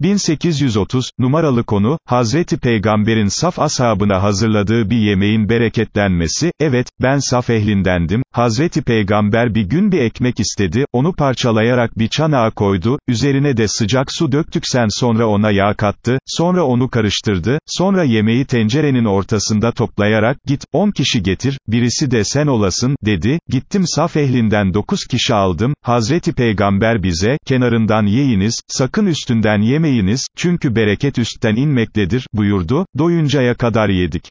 1830, numaralı konu, Hazreti Peygamber'in saf ashabına hazırladığı bir yemeğin bereketlenmesi, evet, ben saf ehlindendim, Hazreti Peygamber bir gün bir ekmek istedi, onu parçalayarak bir çanağa koydu, üzerine de sıcak su döktüksen sonra ona yağ kattı, sonra onu karıştırdı, sonra yemeği tencerenin ortasında toplayarak, git, on kişi getir, birisi de sen olasın, dedi, gittim saf ehlinden dokuz kişi aldım, Hazreti Peygamber bize, kenarından yiyiniz, sakın üstünden yemeyiniz, çünkü bereket üstten inmektedir, buyurdu, doyuncaya kadar yedik.